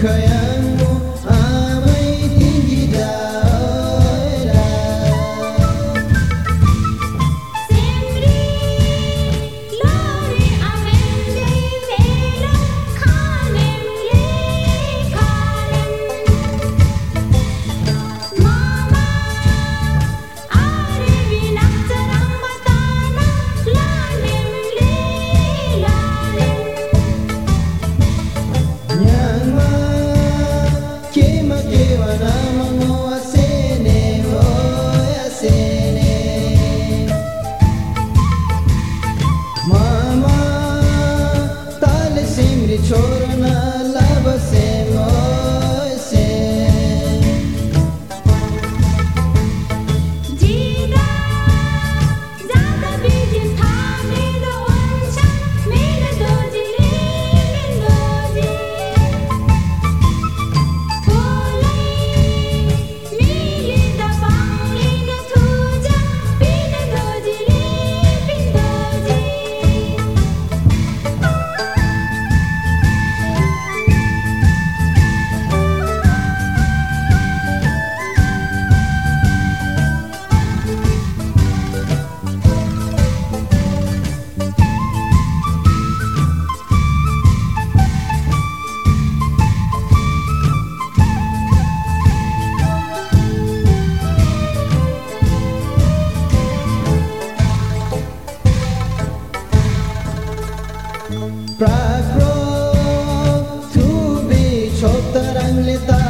可以。छोड़ना लब से। pra gro tu bi chota rang le ta